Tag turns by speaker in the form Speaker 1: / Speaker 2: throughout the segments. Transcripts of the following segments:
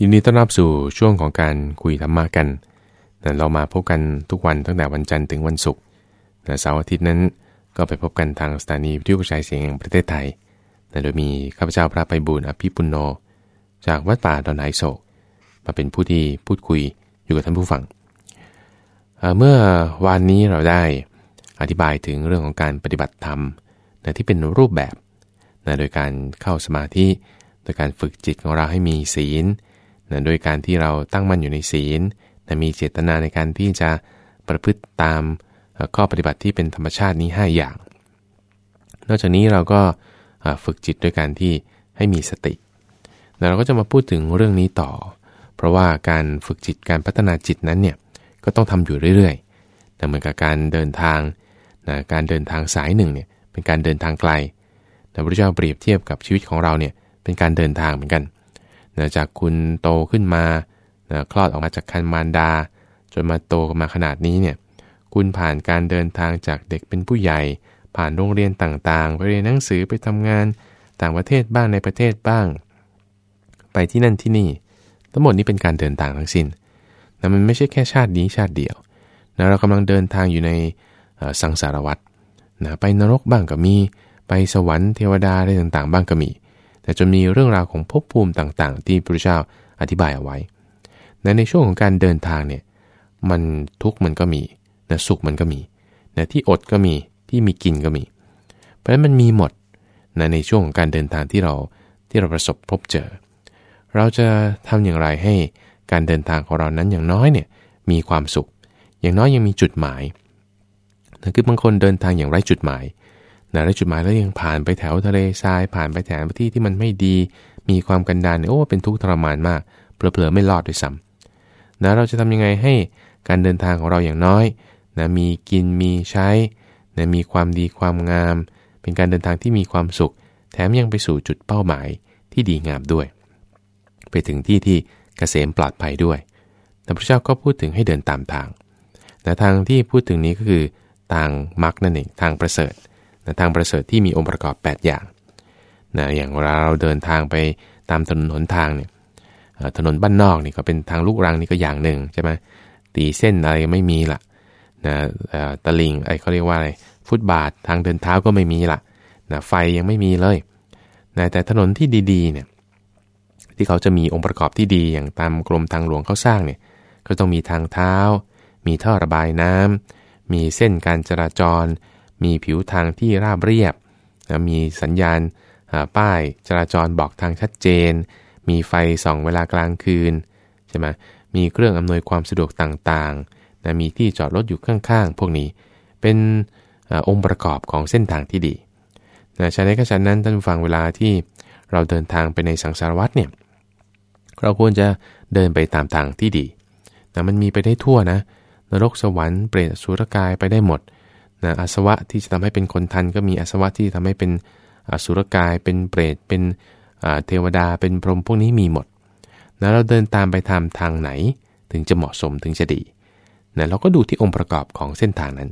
Speaker 1: ยินดีต้อนรับสู่ช่วงของการคุยธรรมะกันนะเรามาพบกันทุกวันตั้งแต่วันจันทร์ถึงวันศุกร์นะเสาร์อาทิตย์นั้นก็ไปพบกันทางสถานีวิทยุกระจายเสียงแห่งประเทศไทยนะโดยมีข้าพเจ้าพระไปบูรอภิปุโน จากวัดป่าดอนไฮโศก มาเป็นผู้ที่พูดคุยอยู่กับท่านผู้ฟังเเมื่อวานนี้เราได้อธิบายถึงเรื่องของการปฏิบัติธรรมนะที่เป็นรูปแบบนะโดยการเข้าสมาธิ โดยการฝึกจิตของเราให้มีศีล นะโดยการที่เราตั้งมั่นอยู่ในศีลนะมีเจตนาในการที่จะประพฤติตามข้อปฏิบัติที่เป็นธรรมชาตินี้ 5 อย่าง นอกจากนี้เราก็ฝึกจิตด้วยการที่ให้มีสตินะเราก็จะมาพูดถึงเรื่องนี้ต่อ เพราะว่าการฝึกจิตการพัฒนาจิตนั้นเนี่ยก็ต้องทำอยู่เรื่อยๆแต่เหมือนกับการเดินทางนะการเดินทางสายหนึ่งเนี่ยเป็นการเดินทางไกลแต่พระเจ้าเปรียบเทียบกับชีวิตของเราเนี่ยเป็นการเดินทางเหมือนกัน นะจากคุณโตขึ้นมานะคลอดออกมาจากคันมารดา จนมาโตมาขนาดนี้เนี่ยคุณผ่านการเดินทางจากเด็กเป็นผู้ใหญ่ ผ่านโรงเรียนต่างๆ ไปเรียนหนังสือไปทำงานต่างประเทศบ้างในประเทศบ้าง ไปที่นั่นที่นี่ ทั้งหมดนี้เป็นการเดินทางทั้งสิน้นนะมันไม่ใช่แค่ชาตินี้ชาติเดียวนะเรากำลังเดินทางอยู่ในสังสารวัฏนะไปนรกบ้างก็มี ไปสวรรค์เทวดาอะไรต่างๆ บ้างก็มี แต่จะมีเรื่องราวของภพภูมิต่างๆ ที่พระเจ้าอธิบายเอาไว้ในในช่วงของการเดินทางเนี่ยมันทุกข์มันก็มีนะสุขมันก็มีนะที่อดก็มีที่มีกินก็มี เพราะฉะนั้นมันมีหมดนะในช่วงของการเดินทางที่เราที่เราประสบพบเจอ เราจะทำอย่างไรให้การเดินทางของเรานั้นอย่างน้อยเนี่ยมีความสุข อย่างน้อยยังมีจุดหมายนะคือบางคนเดินทางอย่างไร้จุดหมาย นะไร้จุดหมายแล้วยังผ่านไปแถวทะเลทรายผ่านไปแถวที่ที่มันไม่ดี มีความกันดารเนี่ยโอ้เป็นทุกข์ทรมานมากเผลอๆไม่รอดด้วยซ้ำนะเราจะทำยังไงให้การเดินทางของเราอย่างน้อยนะมีกินมีใช้นะมีความดีความงาม เป็นการเดินทางที่มีความสุข แถมยังไปสู่จุดเป้าหมายที่ดีงามด้วย ไปถึงที่ที่เกษมปลอดภัยด้วยแต่พระเจ้าก็พูดถึงให้เดินตามทางแต่ทางที่พูดถึงนี้ก็คือทางมรรคนั่นเองทางประเสริฐ ทางประเสริฐที่มีองค์ประกอบ 8 อย่างนะอย่างเวลาเราเดินทางไปตามถนนหนทางเนี่ยถนนบ้านนอกนี่ก็เป็นทางลูกรังนี่ก็อย่างหนึ่งใช่ไหมตีเส้นอะไรไม่มีละนะตะลิงไอ้เขาเรียกว่าอะไรฟุตบาททางเดินเท้าก็ไม่มีละนะไฟยังไม่มีเลยนะแต่ถนนที่ดีๆเนี่ยที่เขาจะมีองค์ประกอบที่ดีอย่างตามกรมทางหลวงเขาสร้างเนี่ยก็ต้องมีทางเท้า มีท่อระบายน้ำมีเส้นการจราจร มีผิวทางที่ราบเรียบ มีสัญญาณป้ายจราจรบอกทางชัดเจน มีไฟส่องเวลากลางคืนใช่ไหมมีเครื่องอำนวยความสะดวกต่างๆนะมีที่จอดรถอยู่ข้างๆ พวกนี้ เป็นอองค์ประกอบของเส้นทางที่ดีนะฉะนั้นก็ฉะนั้นท่านฟังเวลาที่เราเดินทางไปในสังสารวัฏเนี่ย เราควรจะเดินไปตามทางที่ดีนะมันมีไปได้ทั่วนะ นรกสวรรค์เปรตสุรกายไปได้หมด นะอาสวะที่จะทำให้เป็นคนทัน ก็มีอาสวะที่ทำให้เป็นอสุรกาย เป็นเปรต เป็นเทวดา เป็นพรหมพวกนี้มีหมดนะเราเดินตามไปทำทางไหน ถึงจะเหมาะสมถึงจะดีนะเราก็ดูที่องค์ประกอบของเส้นทางนั้น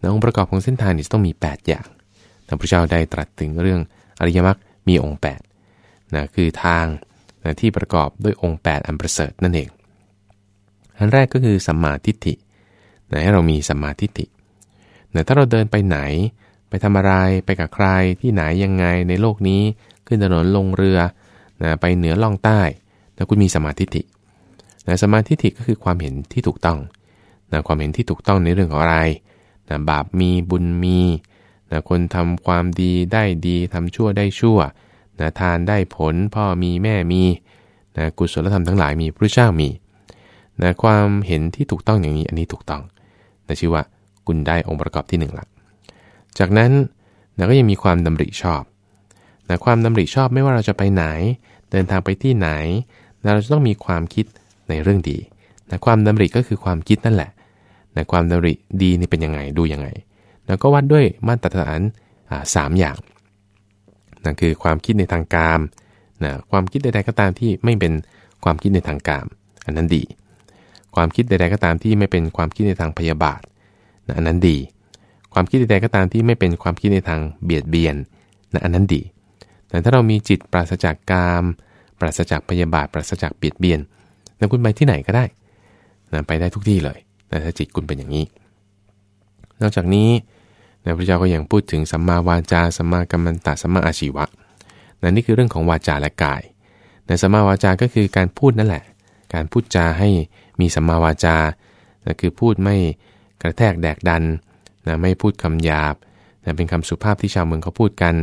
Speaker 1: นะองค์ประกอบของเส้นทางนี้ต้องมี 8 อย่างพระเจ้าได้ตรัสถึงเรื่องอริยมรรคมีองค์8นะคือทางนะที่ประกอบด้วยองค์ 8 อันประเสริฐนั่นเอง อันแรกก็คือสัมมาทิฏฐินะให้เรามีสัมมาทิฏฐิ นะถ้าเราเดินไปไหน ไปทำอะไรไปกับใครที่ไหนยังไงในโลกนี้ ขึ้นถนนลงเรือนะไปเหนือล่องใต้นะคุณมีสมาธิินะสมาธิิก็คือความเห็นที่ถูกต้องนะความเห็นที่ถูกต้องในเรื่องของอะไรนะบาปมีบุญมีนะคนทำความดีได้ดีทำชั่วได้ชั่วนะทานได้ผลพ่อมีแม่มีนะกุศลธรรมทั้งหลายมีพระเจ้ามีนะความเห็นที่ถูกต้องอย่างนี้อันนี้ถูกต้องนะชื่อว่า คุณได้องค์ประกอบที่1ละจากนั้นนะก็ยังมีความดำริชอบนะความดำริชอบไม่ว่าเราจะไปไหน เดินทางไปที่ไหนนะเราจะต้องมีความคิดในเรื่องดีนะความดำริก็คือความคิดนั่นแหละนะความดำริดีนี่เป็นยังไงดูยังไงนะก็วัดด้วยมาตรฐานสามอย่างนั่นคือความคิดในทางการนะความคิดใดๆก็ตามที่ไม่เป็นความคิดในทางการอันนั้นดี ความคิดใดๆก็ตามที่ไม่เป็นความคิดในทางพยาบาท นะอันนั้นดี ความคิดใดๆก็ตามที่ไม่เป็นความคิดในทางเบียดเบียนนะอันนั้นดี แต่ถ้าเรามีจิตปราศจากกาม ปราศจากพยาบาท ปราศจากเบียดเบียนนะคุณไปที่ไหนก็ได้นะไปได้ทุกที่เลยนะถ้าจิตคุณเป็นอย่างนี้ นอกจากนี้นะพระเจ้าก็ยังพูดถึงสัมมาวาจา สัมมากัมมันตะ สัมมาอาชีวะนะนี่คือเรื่องของวาจาและกายนะสัมมาวาจา ก็คือการพูดนั่นแหละ การพูดจาให้มีสัมมาวาจานะคือพูดไม่ กระแทกแดกดันนะไม่พูดคำหยาบนะเป็นคำสุภาพที่ชาวเมืองเขาพูดกัน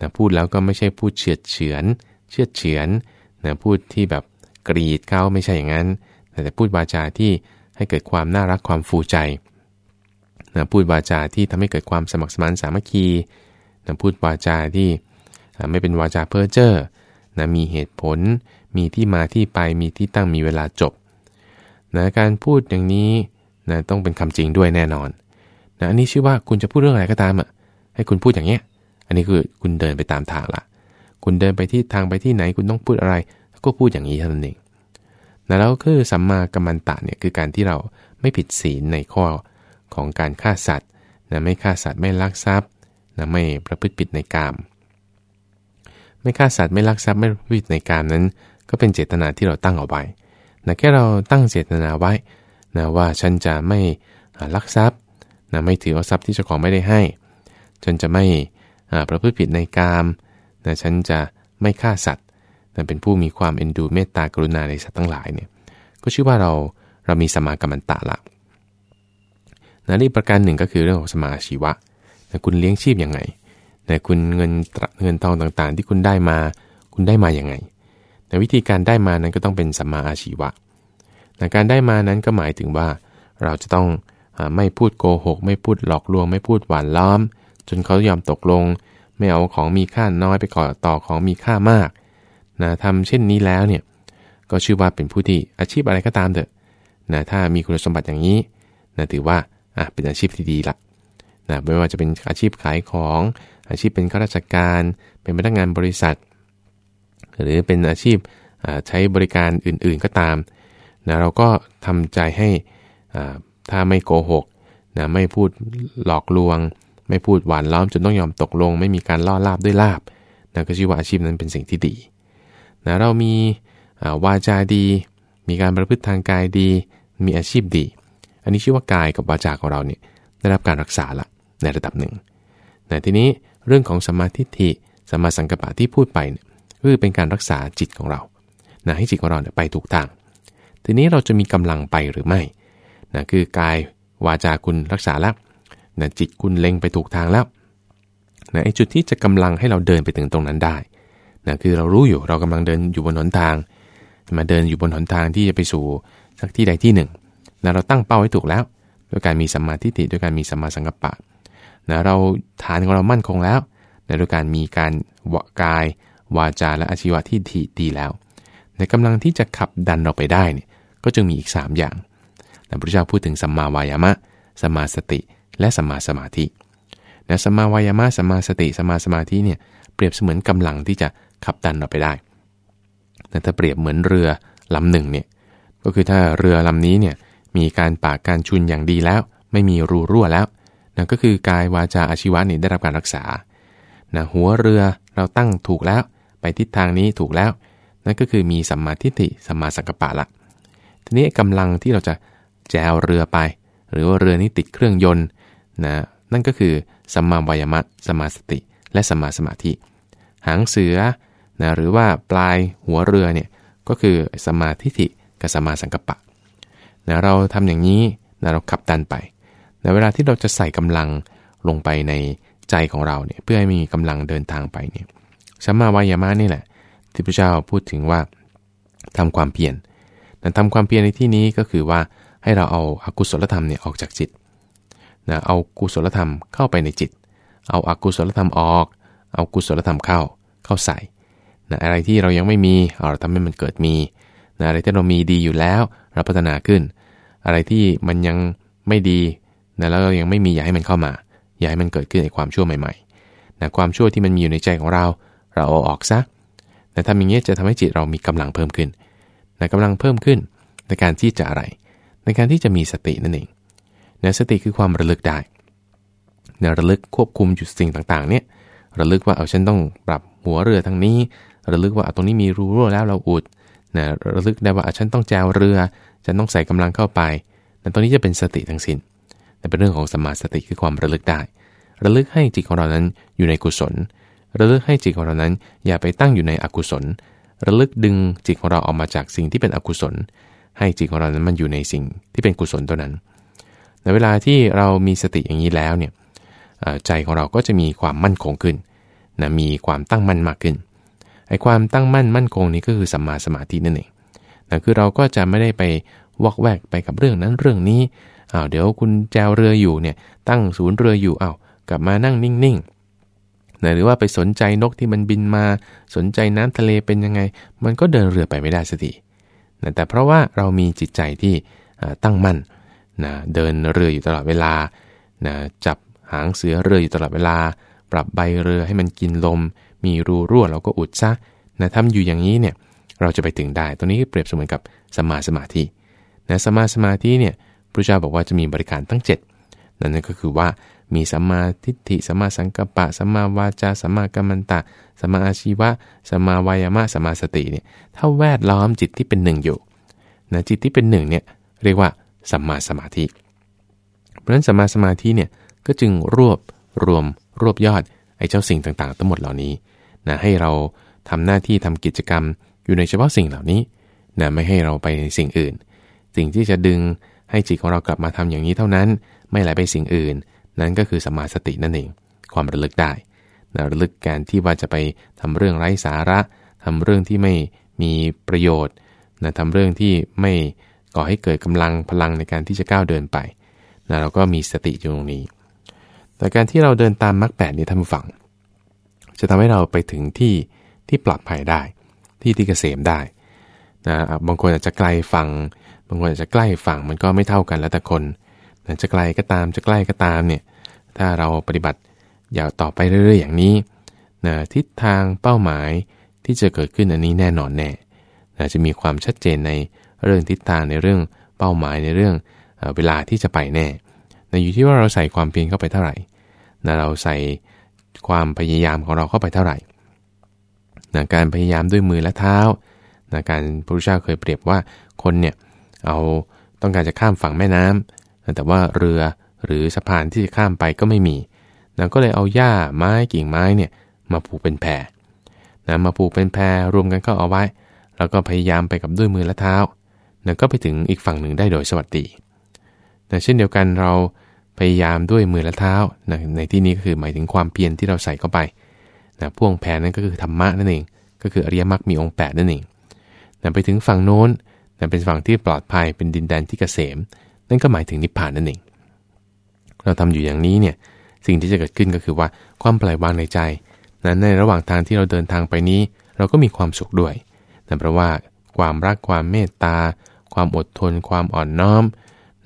Speaker 1: นะพูดแล้วก็ไม่ใช่พูดเฉือดเฉือน เชื่อเฉือนนะพูดที่แบบกรีดเขาไม่ใช่อย่างนั้นแต่พูดวาจาที่ให้เกิดความน่ารักความฟูใจนะพูดวาจาที่ทำให้เกิดความสมัครสมานสามัคคีนะพูดวาจาที่ไม่เป็นวาจาเพ้อเจ้อนะมีเหตุผล มีที่มาที่ไป มีที่ตั้ง มีเวลาจบนะการพูดอย่างนี้ นะต้องเป็นคำจริงด้วยแน่นอนนะอันนี้ชื่อว่าคุณจะพูดเรื่องอะไรก็ตามอะให้คุณพูดอย่างเงี้ย อันนี้คือคุณเดินไปตามทางละคุณเดินไปที่ทางไปที่ไหนคุณต้องพูดอะไรก็พูดอย่างนี้เท่านั้นเองนะแล้วคือสัมมากัมมันตะเนี่ยคือการที่เราไม่ผิดศีลในข้อของการฆ่าสัตว์นะไม่ฆ่าสัตว์ไม่ลักทรัพย์นะไม่ประพฤติผิดในกาม ไม่ฆ่าสัตว์ไม่ลักทรัพย์ไม่ประพฤติผิดในกามนั้น ก็เป็นเจตนาที่เราตั้งเอาไว้นะแค่เราตั้งเจตนาไว้ นะว่าฉันจะไม่ลักทรัพย์นะไม่ถือเอาทรัพย์ที่เจ้าของไม่ได้ให้ ฉันจะไม่ประพฤติผิดในกามนะฉันจะไม่ฆ่าสัตว์นะเป็นผู้มีความเอ็นดูเมตตากรุณาในสัตว์ทั้งหลายเนี่ยก็ชื่อว่าเราเรามีสมากัมมันตะละนะนี่ประการหนึ่งก็คือเรื่องของสมาชีวะนะคุณเลี้ยงชีพยังไงนะคุณเงินเงินทองต่างๆ ที่คุณได้มา คุณได้มาอย่างไงแต่วิธีการได้มานั้นก็ต้องเป็นสัมมาอาชีวะ นะการได้มานั้นก็หมายถึงว่า เราจะต้องไม่พูดโกหก ไม่พูดหลอกลวง ไม่พูดหวานล้อม จนเขายอมตกลง ไม่เอาของมีค่าน้อยไปก่อต่อของมีค่ามากนะทำเช่นนี้แล้วเนี่ยก็ชื่อว่าเป็นผู้ที่อาชีพอะไรก็ตามเถอะนะถ้ามีคุณสมบัติอย่างนี้นะถือว่าอะเป็นอาชีพที่ดีละนะไม่ว่าจะเป็นอาชีพขายของ อาชีพเป็นข้าราชการ เป็นพนักงานบริษัท หรือเป็นอาชีพใช้บริการอื่นๆก็ตาม นะเราก็ทำใจให้ถ้าไม่โกหกนะไม่พูดหลอกลวง ไม่พูดหวานล้อมจนต้องยอมตกลง ไม่มีการล่อลาบด้วยลาบนะก็ชื่อว่าอาชีพนั้นเป็นสิ่งที่ดีนะเรามีวาจาดี มีการประพฤติทางกายดี มีอาชีพดี อันนี้ชื่อว่ากายกับวาจาของเราเนี่ยได้รับการรักษาละในระดับหนึ่งแต่ทีนี้เรื่องของสมาธิิสมาสังกปะที่พูดไปเนี่ยคือเป็นการรักษาจิตของเรานะให้จิตของเราเนี่ยไปถูกทาง ทีนี้เราจะมีกำลังไปหรือไม่นะคือกายวาจาคุณรักษาแล้วนะจิตคุณเล็งไปถูกทางแล้วนะไอ้จุดที่จะกำลังให้เราเดินไปถึงตรงนั้นได้นะคือเรารู้อยู่เรากำลังเดินอยู่บนหนทาง มาเดินอยู่บนหนทางที่จะไปสู่สักที่ใดที่หนึ่งนะเราตั้งเป้าไว้ถูกแล้วด้วยการมีสัมมาทิฏฐิด้วยการมีสัมมาสังกัปปะนะเราฐานของเรามั่นคงแล้วนะด้วยการมีการวกาย วาจาและอาชีวะที่ดีดีแล้ว ในกำลังที่จะขับดันเราไปได้เนี่ย ก็จึงมีอีก 3 อย่างพระพุทธเจ้าพูดถึงสัมมาวายามะ สัมมาสติ และสัมมาสมาธินะสัมมาวายามะ สัมมาสติ สัมมาสมาธิเนี่ยเปรียบเสมือนกำลังที่จะขับดันเราไปได้แต่ถ้าเปรียบเหมือนเรือลำหนึ่งเนี่ยก็คือถ้าเรือลำนี้เนี่ยมีการปากการชุนอย่างดีแล้ว ไม่มีรูรั่วแล้วนั่นก็คือกายวาจาอาชีวะนี่ได้รับการรักษานะหัวเรือเราตั้งถูกแล้ว ไปทิศทางนี้ถูกแล้ว นั่นก็คือมีสัมมาทิฏฐิสัมมาสังกัปปะละ ทีนี้กำลังที่เราจะแจวเรือไป หรือว่าเรือนี้ติดเครื่องยนต์นะนั่นก็คือสัมมาวายมะสมาสติ และสัมมาสมาธิ หางเสือนะหรือว่าปลายหัวเรือเนี่ยก็คือสมาธิิกับสมาสังกปะนะเราทำอย่างนี้นะเราขับดันไปในเวลาที่เราจะใส่กำลังลงไปในใจของเราเนี่ยเพื่อให้มีกำลังเดินทางไปเนี่ยสัมมาวายามะนี่แหละ ที่พระเจ้าพูดถึงว่าทำความเพียร แต่ทำความเพียรในที่นี้ก็คือว่าให้เราเอาอากุศลธรรมเนี่ยออกจากจิตนะเอากุศลธรรมเข้าไปในจิต เอาอากุศลธรรมออก เอากุศลธรรมเข้าเข้าใส่นะอะไรที่เรายังไม่มีเราทำให้มันเกิดมีนะอะไรที่เรามีดีอยู่แล้วเราพัฒนาขึ้น อะไรที่มันยังไม่ดีนะแล้วเรายังไม่มีอย่าให้มันเข้ามา อย่าให้มันเกิดขึ้นในความชั่วใหม่ๆนะความชั่วที่มันมีอยู่ในใจของเรา เราเอาออกซะแต่ทำอย่างนี้จะทำให้จิตเรามีกำลังเพิ่มขึ้น นะกำลังเพิ่มขึ้นในการที่จะอะไร ในการที่จะมีสตินั่นเองนะสติคือความระลึกได้นะระลึกควบคุมจุดสิ่งต่างๆ เนี่ยระลึกว่าเอาฉันต้องปรับหัวเรือทางนี้ ระลึกว่าตรงนี้มีรูรั่วแล้วเราอุดนะระลึกได้ว่าฉันต้องแจวเรือ ฉันต้องใส่กำลังเข้าไปแต่ตรงนี้จะเป็นสติทั้งสิน้นแต่เป็นเรื่องของสมาสติคือความระลึกได้ ระลึกให้จิตของเรานั้นอยู่ในกุศล ระลึกให้จิตของเรานั้น อย่าไปตั้งอยู่ในอกุศล ระลึกดึงจิตของเราออกมาจากสิ่งที่เป็นอกุศล ให้จิตของเรานั้นมันอยู่ในสิ่งที่เป็นกุศลตัวนั้น ในเวลาที่เรามีสติอย่างนี้แล้วเนี่ยใจของเราก็จะมีความมั่นคงขึ้นนะมีความตั้งมั่นมากขึ้นไอ้ความตั้งมั่นมั่นคงนี้ก็คือสัมมาสมาธินั่นเองนะคือเราก็จะไม่ได้ไปวอกแวกไปกับเรื่องนั้นเรื่องนี้อ้าวเดี๋ยวคุณแจวเรืออยู่เนี่ยตั้งศูนย์เรืออยู่อ้าวกลับมานั่งนิ่งๆ หรือว่าไปสนใจนกที่มันบินมา สนใจน้ำทะเลเป็นยังไง มันก็เดินเรือไปไม่ได้สักทีนะแต่เพราะว่าเรามีจิตใจที่ตั้งมั่นนะเดินเรืออยู่ตลอดเวลานะจับหางเสือเรืออยู่ตลอดเวลา ปรับใบเรือให้มันกินลม มีรูรั่วเราก็อุดซะนะทำอยู่อย่างนี้เนี่ยเราจะไปถึงได้ตัวนี้เปรียบเสมือนกับสมาสมาธินะสมาสมาธิเนี่ยพระเจ้าบอกว่าจะมีบริการทั้ง7นั่นก็คือว่า มีสัมมาทิฏฐิสัมมาสังกัปปะสัมมาวาจาสัมมากัมมันตะสัมมาอาชีวะสัมมาวายามะสัมมาสติเนี่ยถ้าแวดล้อมจิตที่เป็นหนึ่งอยู่นะจิตที่เป็นหนึ่งเนี่ยเรียกว่าสัมมาสมาธิ เพราะฉะนั้นสัมมาสมาธิเนี่ยก็จึงรวบรวมรวบยอดไอ้เจ้าสิ่งต่างๆ ทั้งหมดเหล่านี้นะให้เราทำหน้าที่ทำกิจกรรมอยู่ในเฉพาะสิ่งเหล่านี้นะไม่ให้เราไปในสิ่งอื่น สิ่งที่จะดึงให้จิตของเรากลับมาทำอย่างนี้เท่านั้น ไม่ไหลไปสิ่งอื่น นั้นก็คือสมาสตินั่นเอง ความระลึกได้นะระลึกการที่ว่าจะไปทำเรื่องไร้สาระทำเรื่องที่ไม่มีประโยชน์นะทำเรื่องที่ไม่ก่อให้เกิดกำลังพลังในการที่จะก้าวเดินไปนะเราก็มีสติอยู่ตรงนี้ แต่การที่เราเดินตามมรรคแปดนี้ท่านฟัง จะทำให้เราไปถึงที่ที่ปลอดภัยได้ ที่ที่เกษมได้นะบางคนอาจจะไกลฝั่งบางคนอาจจะใกล้ฝั่งมันก็ไม่เท่ากันแล้วแต่คน จะไกลก็ตามจะใกล้ก็ตามเนี่ยถ้าเราปฏิบัติอย่าต่อไปเรื่อยๆอย่างนี้นะทิศทางเป้าหมายที่จะเกิดขึ้นอันนี้แน่นอนแน่นะจะมีความชัดเจนในเรื่องทิศทางในเรื่องเป้าหมายในเรื่องเวลาที่จะไปแน่นะอยู่ที่ว่าเราใส่ความเพียรเข้าไปเท่าไหร่นะเราใส่ความพยายามของเราเข้าไปเท่าไหร่นะการพยายามด้วยมือและเท้านะการพระพุทธเจ้าเคยเปรียบว่าคนเนี่ยเอาต้องการจะข้ามฝั่งแม่น้ำ แต่ว่าเรือหรือสะพานที่จะข้ามไปก็ไม่มีนะก็เลยเอาหญ้าไม้กิ่งไม้เนี่ยมาผูกเป็นแพรนะมาผูกเป็นแพรรวมกันก็เอาไว้ แล้วก็พยายามไปกับด้วยมือและเท้านะก็ไปถึงอีกฝั่งหนึ่งได้โดยสวัสดีนะเช่นเดียวกันเราพยายามด้วยมือและเท้านะในที่นี้ก็คือหมายถึงความเพียรที่เราใส่เข้าไปนะพ่วงแพรนั้นก็คือธรรมะนั่นเอง ก็คืออริยมรรคมีองค์8นั่นเองนะไปถึงฝั่งโน้นนะเป็นฝั่งที่ปลอดภัยเป็นดินแดนที่เกษม นั่นก็หมายถึงนิพพานนั่นเอง เราทำอยู่อย่างนี้เนี่ยสิ่งที่จะเกิดขึ้นก็คือว่าความปล่อยวางในใจ นั้นในระหว่างทางที่เราเดินทางไปนี้ เราก็มีความสุขด้วยนะเพราะว่าความรักความเมตตา ความอดทน ความอ่อนน้อม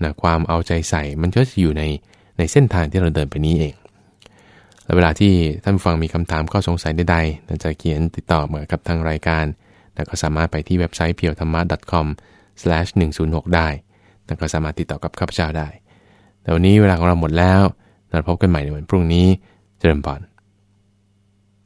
Speaker 1: นะความเอาใจใส่มันก็จะอยู่ในในเส้นทางที่เราเดินไปนี้เองและเวลาที่ท่านฟังมีคำถามข้อสงสัยใดๆจะเขียนติดต่อมากับทางรายการ แล้วก็สามารถไปที่เว็บไซต์เพียวธรรมะ .com/106 ได้ แล้วก็สามารถติดต่อกับข้าพเจ้าได้ แต่วันนี้เวลาของเราหมดแล้ว เราพบกันใหม่ในวันพรุ่งนี้ เจริญพร